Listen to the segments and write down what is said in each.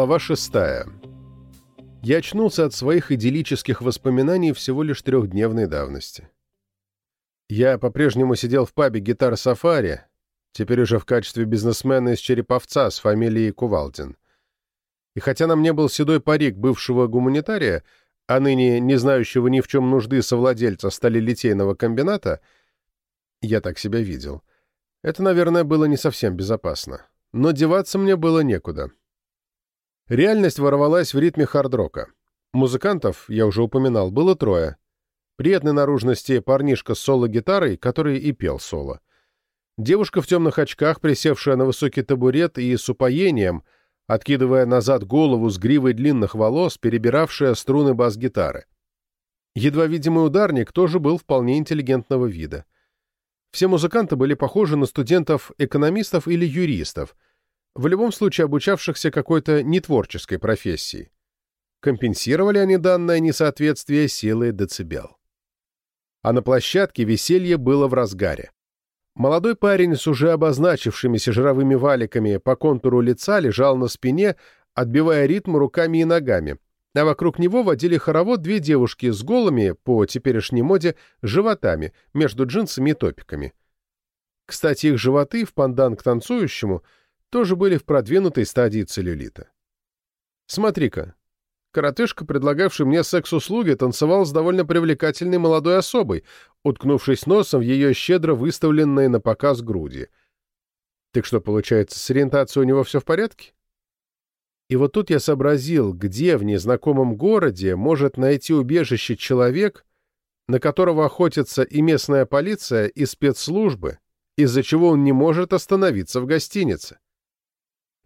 Глава шестая. Я очнулся от своих идиллических воспоминаний всего лишь трехдневной давности. Я по-прежнему сидел в пабе «Гитар Сафари», теперь уже в качестве бизнесмена из Череповца с фамилией Кувалдин. И хотя на мне был седой парик бывшего гуманитария, а ныне не знающего ни в чем нужды совладельца сталелитейного комбината, я так себя видел. Это, наверное, было не совсем безопасно. Но деваться мне было некуда. Реальность ворвалась в ритме хард-рока. Музыкантов, я уже упоминал, было трое. Приятной наружности парнишка с соло-гитарой, который и пел соло. Девушка в темных очках, присевшая на высокий табурет и с упоением, откидывая назад голову с гривой длинных волос, перебиравшая струны бас-гитары. Едва видимый ударник тоже был вполне интеллигентного вида. Все музыканты были похожи на студентов-экономистов или юристов, в любом случае обучавшихся какой-то нетворческой профессии. Компенсировали они данное несоответствие силой децибел. А на площадке веселье было в разгаре. Молодой парень с уже обозначившимися жировыми валиками по контуру лица лежал на спине, отбивая ритм руками и ногами, а вокруг него водили хоровод две девушки с голыми, по теперешней моде, животами между джинсами и топиками. Кстати, их животы, в пандан к танцующему, тоже были в продвинутой стадии целлюлита. «Смотри-ка, коротышка, предлагавший мне секс-услуги, танцевал с довольно привлекательной молодой особой, уткнувшись носом в ее щедро выставленные на показ груди. Так что, получается, с ориентацией у него все в порядке?» И вот тут я сообразил, где в незнакомом городе может найти убежище человек, на которого охотятся и местная полиция, и спецслужбы, из-за чего он не может остановиться в гостинице.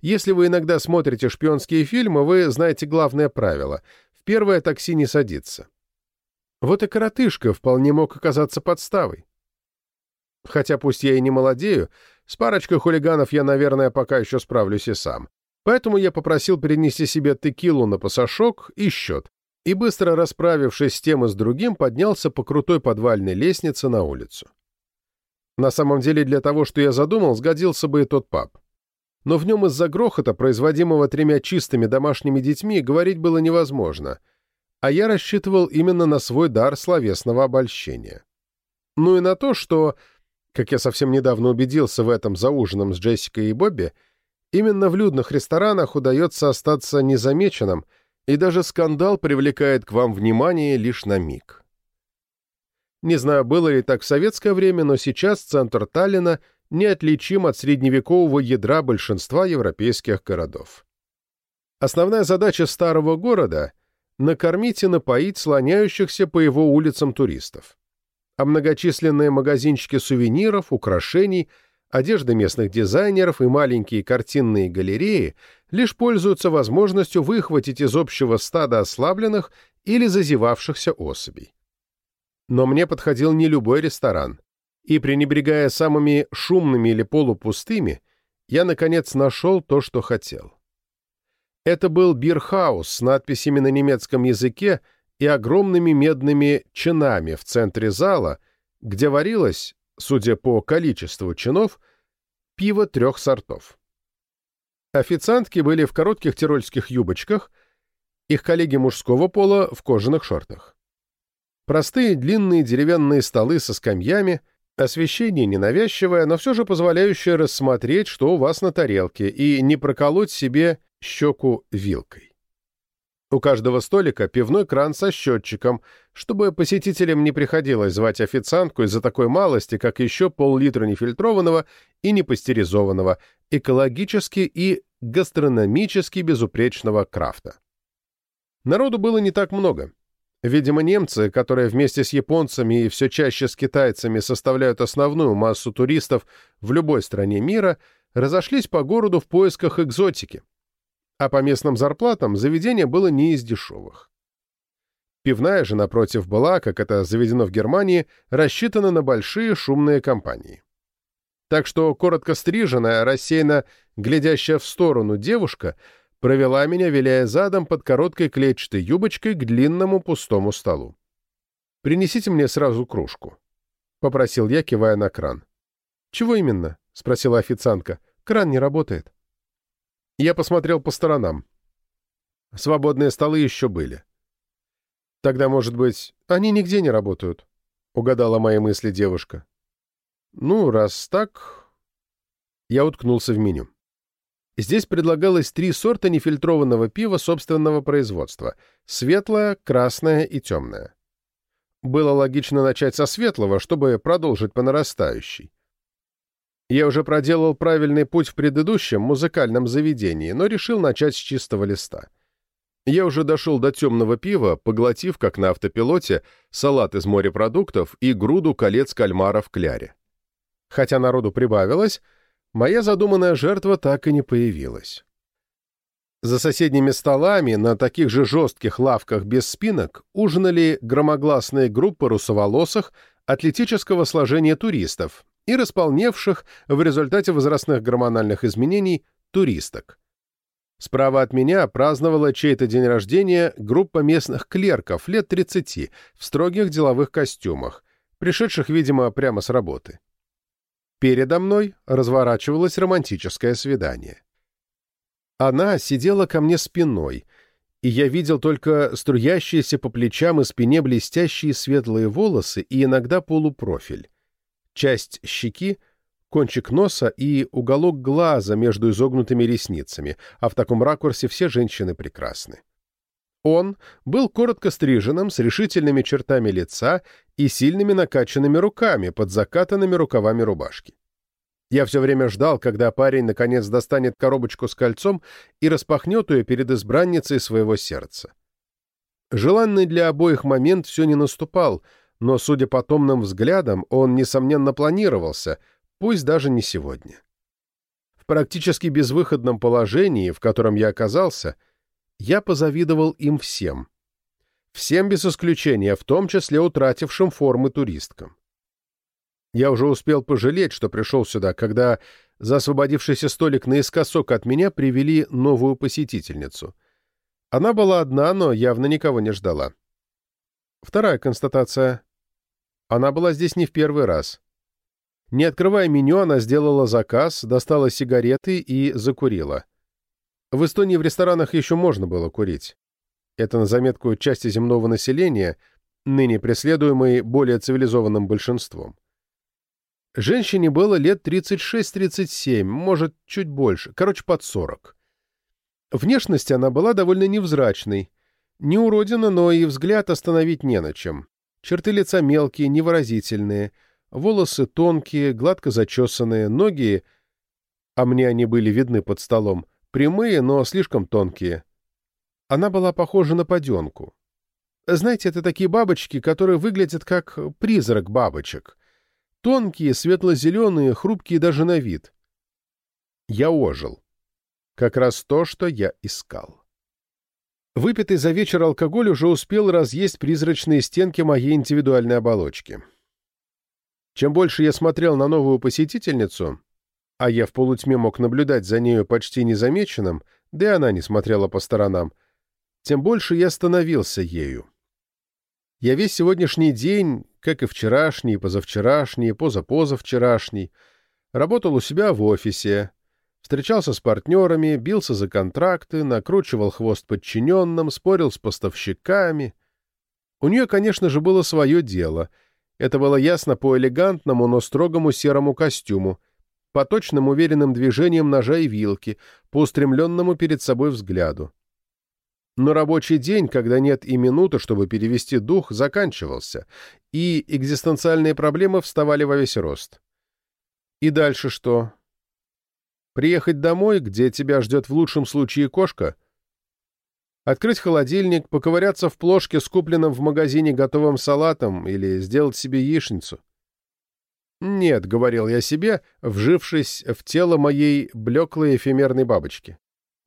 Если вы иногда смотрите шпионские фильмы, вы знаете главное правило — в первое такси не садиться. Вот и коротышка вполне мог оказаться подставой. Хотя пусть я и не молодею, с парочкой хулиганов я, наверное, пока еще справлюсь и сам. Поэтому я попросил перенести себе текилу на пасашок и счет, и, быстро расправившись с тем и с другим, поднялся по крутой подвальной лестнице на улицу. На самом деле, для того, что я задумал, сгодился бы и тот паб. Но в нем из-за грохота, производимого тремя чистыми домашними детьми, говорить было невозможно, а я рассчитывал именно на свой дар словесного обольщения. Ну и на то, что, как я совсем недавно убедился в этом за ужином с Джессикой и Бобби, Именно в людных ресторанах удается остаться незамеченным, и даже скандал привлекает к вам внимание лишь на миг. Не знаю, было ли так в советское время, но сейчас центр Таллина неотличим от средневекового ядра большинства европейских городов. Основная задача старого города — накормить и напоить слоняющихся по его улицам туристов. А многочисленные магазинчики сувениров, украшений — одежда местных дизайнеров и маленькие картинные галереи лишь пользуются возможностью выхватить из общего стада ослабленных или зазевавшихся особей. Но мне подходил не любой ресторан, и, пренебрегая самыми шумными или полупустыми, я, наконец, нашел то, что хотел. Это был бирхаус с надписями на немецком языке и огромными медными чинами в центре зала, где варилось, судя по количеству чинов, пиво трех сортов. Официантки были в коротких тирольских юбочках, их коллеги мужского пола в кожаных шортах. Простые длинные деревянные столы со скамьями, освещение ненавязчивое, но все же позволяющее рассмотреть, что у вас на тарелке, и не проколоть себе щеку вилкой. У каждого столика пивной кран со счетчиком, чтобы посетителям не приходилось звать официантку из-за такой малости, как еще пол-литра нефильтрованного и непастеризованного, экологически и гастрономически безупречного крафта. Народу было не так много. Видимо, немцы, которые вместе с японцами и все чаще с китайцами составляют основную массу туристов в любой стране мира, разошлись по городу в поисках экзотики – а по местным зарплатам заведение было не из дешевых. Пивная же, напротив, была, как это заведено в Германии, рассчитана на большие шумные компании. Так что коротко стриженная, рассеянно глядящая в сторону девушка провела меня, виляя задом под короткой клетчатой юбочкой к длинному пустому столу. «Принесите мне сразу кружку», — попросил я, кивая на кран. «Чего именно?» — спросила официантка. «Кран не работает». Я посмотрел по сторонам. Свободные столы еще были. Тогда, может быть, они нигде не работают, — угадала мои мысли девушка. Ну, раз так... Я уткнулся в меню. Здесь предлагалось три сорта нефильтрованного пива собственного производства — светлое, красное и темное. Было логично начать со светлого, чтобы продолжить по нарастающей. Я уже проделал правильный путь в предыдущем музыкальном заведении, но решил начать с чистого листа. Я уже дошел до темного пива, поглотив, как на автопилоте, салат из морепродуктов и груду колец кальмара в кляре. Хотя народу прибавилось, моя задуманная жертва так и не появилась. За соседними столами на таких же жестких лавках без спинок ужинали громогласные группы русоволосых атлетического сложения туристов и располневших в результате возрастных гормональных изменений туристок. Справа от меня праздновала чей-то день рождения группа местных клерков лет 30 в строгих деловых костюмах, пришедших, видимо, прямо с работы. Передо мной разворачивалось романтическое свидание. Она сидела ко мне спиной, и я видел только струящиеся по плечам и спине блестящие светлые волосы и иногда полупрофиль. Часть щеки, кончик носа и уголок глаза между изогнутыми ресницами, а в таком ракурсе все женщины прекрасны. Он был коротко стриженным, с решительными чертами лица и сильными накачанными руками под закатанными рукавами рубашки. Я все время ждал, когда парень наконец достанет коробочку с кольцом и распахнет ее перед избранницей своего сердца. Желанный для обоих момент все не наступал, но, судя по томным взглядам, он, несомненно, планировался, пусть даже не сегодня. В практически безвыходном положении, в котором я оказался, я позавидовал им всем. Всем без исключения, в том числе утратившим формы туристкам. Я уже успел пожалеть, что пришел сюда, когда за освободившийся столик наискосок от меня привели новую посетительницу. Она была одна, но явно никого не ждала. Вторая констатация. Она была здесь не в первый раз. Не открывая меню, она сделала заказ, достала сигареты и закурила. В Эстонии в ресторанах еще можно было курить. Это на заметку части земного населения, ныне преследуемой более цивилизованным большинством. Женщине было лет 36-37, может, чуть больше, короче, под 40. Внешность она была довольно невзрачной. Не уродина, но и взгляд остановить не на чем. Черты лица мелкие, невыразительные, волосы тонкие, гладко зачесанные, ноги, а мне они были видны под столом, прямые, но слишком тонкие. Она была похожа на поденку. Знаете, это такие бабочки, которые выглядят как призрак бабочек — Тонкие, светло-зеленые, хрупкие даже на вид. Я ожил. Как раз то, что я искал. Выпитый за вечер алкоголь уже успел разъесть призрачные стенки моей индивидуальной оболочки. Чем больше я смотрел на новую посетительницу, а я в полутьме мог наблюдать за нею почти незамеченным, да и она не смотрела по сторонам, тем больше я становился ею. Я весь сегодняшний день, как и вчерашний, позавчерашний, позапозавчерашний, работал у себя в офисе, встречался с партнерами, бился за контракты, накручивал хвост подчиненным, спорил с поставщиками. У нее, конечно же, было свое дело. Это было ясно по элегантному, но строгому серому костюму, по точным уверенным движениям ножа и вилки, по устремленному перед собой взгляду. Но рабочий день, когда нет и минуты, чтобы перевести дух, заканчивался, и экзистенциальные проблемы вставали во весь рост. И дальше что? Приехать домой, где тебя ждет в лучшем случае кошка? Открыть холодильник, поковыряться в плошке с купленным в магазине готовым салатом или сделать себе яичницу? «Нет», — говорил я себе, вжившись в тело моей блеклой эфемерной бабочки.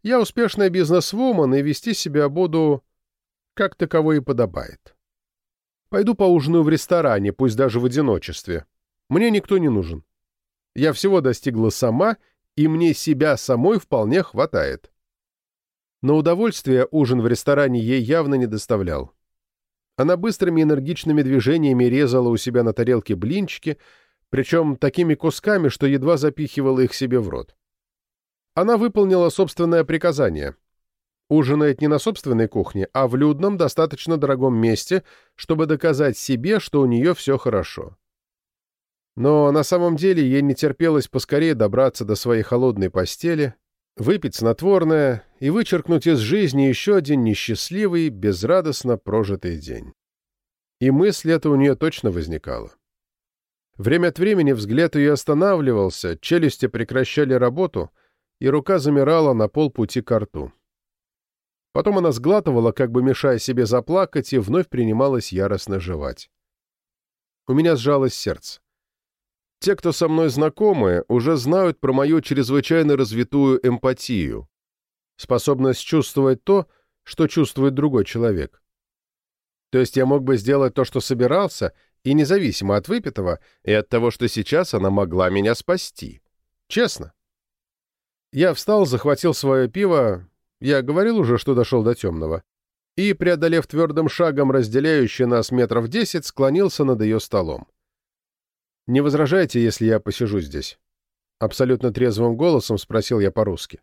Я успешная бизнесвумен, и вести себя буду, как таковой и подобает. Пойду поужинаю в ресторане, пусть даже в одиночестве. Мне никто не нужен. Я всего достигла сама, и мне себя самой вполне хватает. На удовольствие ужин в ресторане ей явно не доставлял. Она быстрыми энергичными движениями резала у себя на тарелке блинчики, причем такими кусками, что едва запихивала их себе в рот. Она выполнила собственное приказание. ужинает не на собственной кухне, а в людном, достаточно дорогом месте, чтобы доказать себе, что у нее все хорошо. Но на самом деле ей не терпелось поскорее добраться до своей холодной постели, выпить снотворное и вычеркнуть из жизни еще один несчастливый, безрадостно прожитый день. И мысль эта у нее точно возникала. Время от времени взгляд ее останавливался, челюсти прекращали работу, и рука замирала на полпути к рту. Потом она сглатывала, как бы мешая себе заплакать, и вновь принималась яростно жевать. У меня сжалось сердце. Те, кто со мной знакомы, уже знают про мою чрезвычайно развитую эмпатию, способность чувствовать то, что чувствует другой человек. То есть я мог бы сделать то, что собирался, и независимо от выпитого, и от того, что сейчас она могла меня спасти. Честно. Я встал, захватил свое пиво, я говорил уже, что дошел до темного. И, преодолев твердым шагом разделяющий нас метров десять, склонился над ее столом. «Не возражайте, если я посижу здесь?» Абсолютно трезвым голосом спросил я по-русски.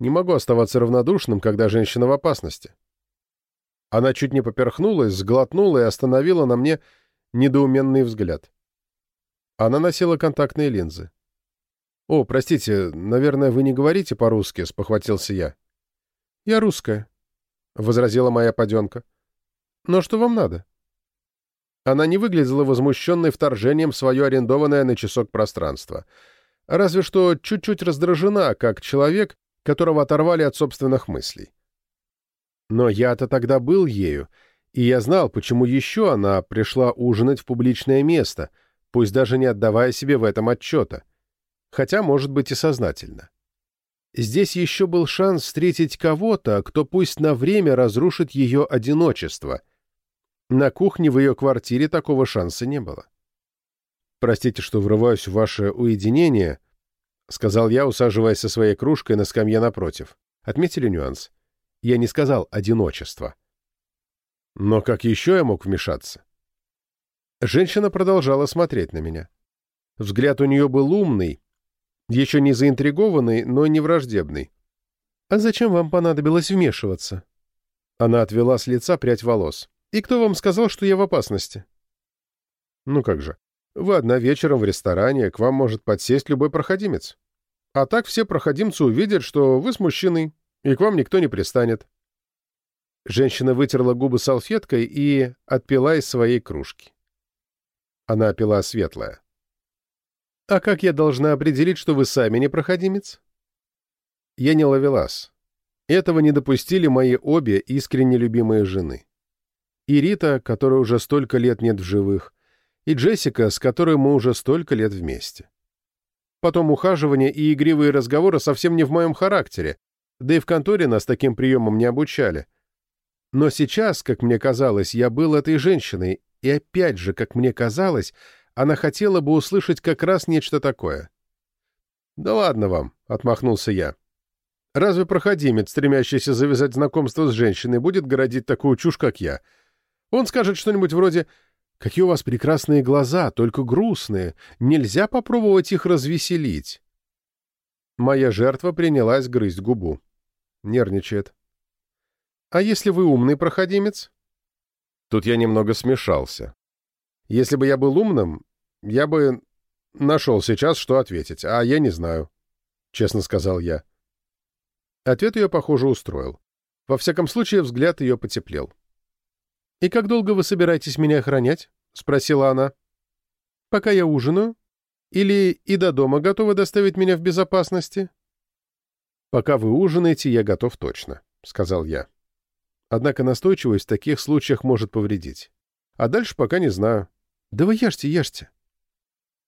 «Не могу оставаться равнодушным, когда женщина в опасности». Она чуть не поперхнулась, сглотнула и остановила на мне недоуменный взгляд. Она носила контактные линзы. «О, простите, наверное, вы не говорите по-русски», — спохватился я. «Я русская», — возразила моя паденка. «Но что вам надо?» Она не выглядела возмущенной вторжением в свое арендованное на часок пространство. Разве что чуть-чуть раздражена, как человек, которого оторвали от собственных мыслей. Но я-то тогда был ею, и я знал, почему еще она пришла ужинать в публичное место, пусть даже не отдавая себе в этом отчета. Хотя, может быть, и сознательно. Здесь еще был шанс встретить кого-то, кто пусть на время разрушит ее одиночество. На кухне в ее квартире такого шанса не было. «Простите, что врываюсь в ваше уединение», — сказал я, усаживаясь со своей кружкой на скамье напротив. Отметили нюанс? Я не сказал «одиночество». Но как еще я мог вмешаться? Женщина продолжала смотреть на меня. Взгляд у нее был умный, еще не заинтригованный, но не враждебный. «А зачем вам понадобилось вмешиваться?» Она отвела с лица прядь волос. «И кто вам сказал, что я в опасности?» «Ну как же. Вы одна вечером в ресторане, к вам может подсесть любой проходимец. А так все проходимцы увидят, что вы с мужчиной, и к вам никто не пристанет». Женщина вытерла губы салфеткой и отпила из своей кружки. Она пила светлая. «А как я должна определить, что вы сами не проходимец?» Я не ловелас. Этого не допустили мои обе искренне любимые жены. И Рита, которой уже столько лет нет в живых, и Джессика, с которой мы уже столько лет вместе. Потом ухаживание и игривые разговоры совсем не в моем характере, да и в конторе нас таким приемом не обучали. Но сейчас, как мне казалось, я был этой женщиной, и опять же, как мне казалось, она хотела бы услышать как раз нечто такое. «Да ладно вам», — отмахнулся я. «Разве проходимец, стремящийся завязать знакомство с женщиной, будет городить такую чушь, как я? Он скажет что-нибудь вроде «Какие у вас прекрасные глаза, только грустные. Нельзя попробовать их развеселить». Моя жертва принялась грызть губу. Нервничает. «А если вы умный проходимец?» Тут я немного смешался. Если бы я был умным, я бы нашел сейчас, что ответить, а я не знаю», — честно сказал я. Ответ ее, похоже, устроил. Во всяком случае, взгляд ее потеплел. «И как долго вы собираетесь меня охранять?» — спросила она. «Пока я ужинаю? Или и до дома готовы доставить меня в безопасности?» «Пока вы ужинаете, я готов точно», — сказал я. Однако настойчивость в таких случаях может повредить. А дальше пока не знаю. Да вы ешьте, ешьте.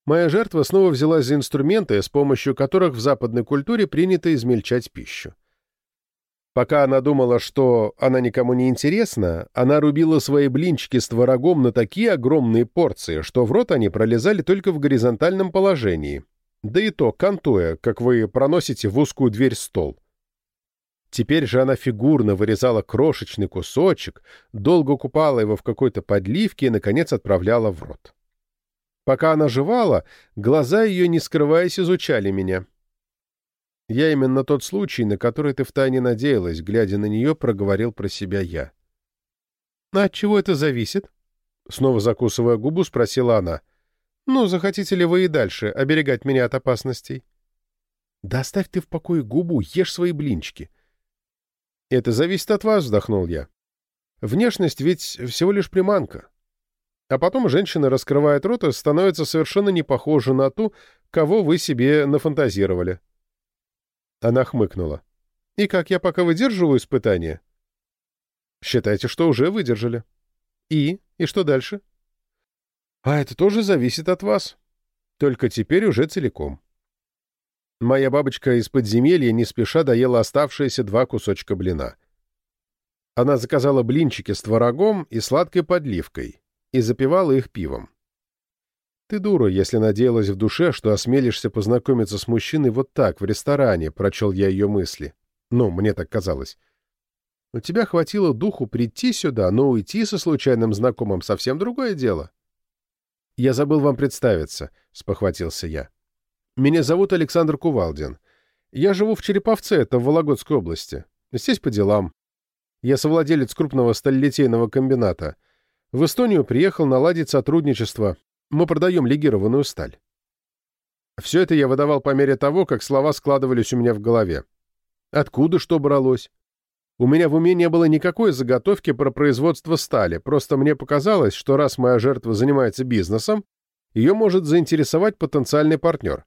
Моя жертва снова взялась за инструменты, с помощью которых в западной культуре принято измельчать пищу. Пока она думала, что она никому не интересна, она рубила свои блинчики с творогом на такие огромные порции, что в рот они пролезали только в горизонтальном положении. Да и то, кантуя, как вы проносите в узкую дверь стол. Теперь же она фигурно вырезала крошечный кусочек, долго купала его в какой-то подливке и, наконец, отправляла в рот. Пока она жевала, глаза ее, не скрываясь, изучали меня. Я именно тот случай, на который ты втайне надеялась, глядя на нее, проговорил про себя я. «А от чего это зависит?» Снова закусывая губу, спросила она. «Ну, захотите ли вы и дальше оберегать меня от опасностей?» «Да оставь ты в покое губу, ешь свои блинчики». «Это зависит от вас», — вздохнул я. «Внешность ведь всего лишь приманка. А потом женщина раскрывает рот и становится совершенно не похожа на ту, кого вы себе нафантазировали». Она хмыкнула. «И как я пока выдерживаю испытания?» «Считайте, что уже выдержали». «И? И что дальше?» «А это тоже зависит от вас. Только теперь уже целиком». Моя бабочка из подземелья не спеша доела оставшиеся два кусочка блина. Она заказала блинчики с творогом и сладкой подливкой и запивала их пивом. «Ты дура, если надеялась в душе, что осмелишься познакомиться с мужчиной вот так, в ресторане», — прочел я ее мысли. «Ну, мне так казалось. У тебя хватило духу прийти сюда, но уйти со случайным знакомым — совсем другое дело». «Я забыл вам представиться», — спохватился я. Меня зовут Александр Кувалдин. Я живу в Череповце, это в Вологодской области. Здесь по делам. Я совладелец крупного сталелитейного комбината. В Эстонию приехал наладить сотрудничество. Мы продаем легированную сталь. Все это я выдавал по мере того, как слова складывались у меня в голове. Откуда что бралось? У меня в уме не было никакой заготовки про производство стали, просто мне показалось, что раз моя жертва занимается бизнесом, ее может заинтересовать потенциальный партнер.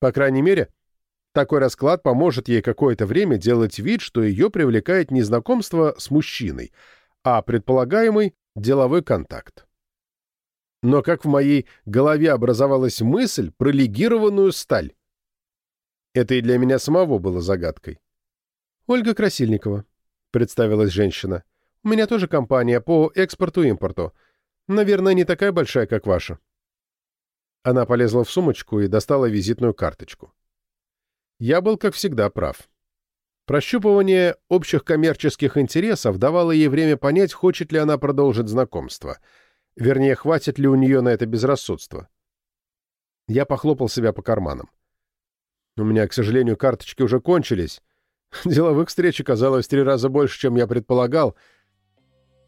По крайней мере, такой расклад поможет ей какое-то время делать вид, что ее привлекает не знакомство с мужчиной, а предполагаемый деловой контакт. Но как в моей голове образовалась мысль про легированную сталь? Это и для меня самого было загадкой. «Ольга Красильникова», — представилась женщина. «У меня тоже компания по экспорту-импорту. Наверное, не такая большая, как ваша». Она полезла в сумочку и достала визитную карточку. Я был, как всегда, прав. Прощупывание общих коммерческих интересов давало ей время понять, хочет ли она продолжить знакомство. Вернее, хватит ли у нее на это безрассудство. Я похлопал себя по карманам. У меня, к сожалению, карточки уже кончились. Деловых встреч оказалось три раза больше, чем я предполагал.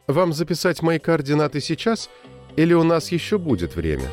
Вам записать мои координаты сейчас, или у нас еще будет время?»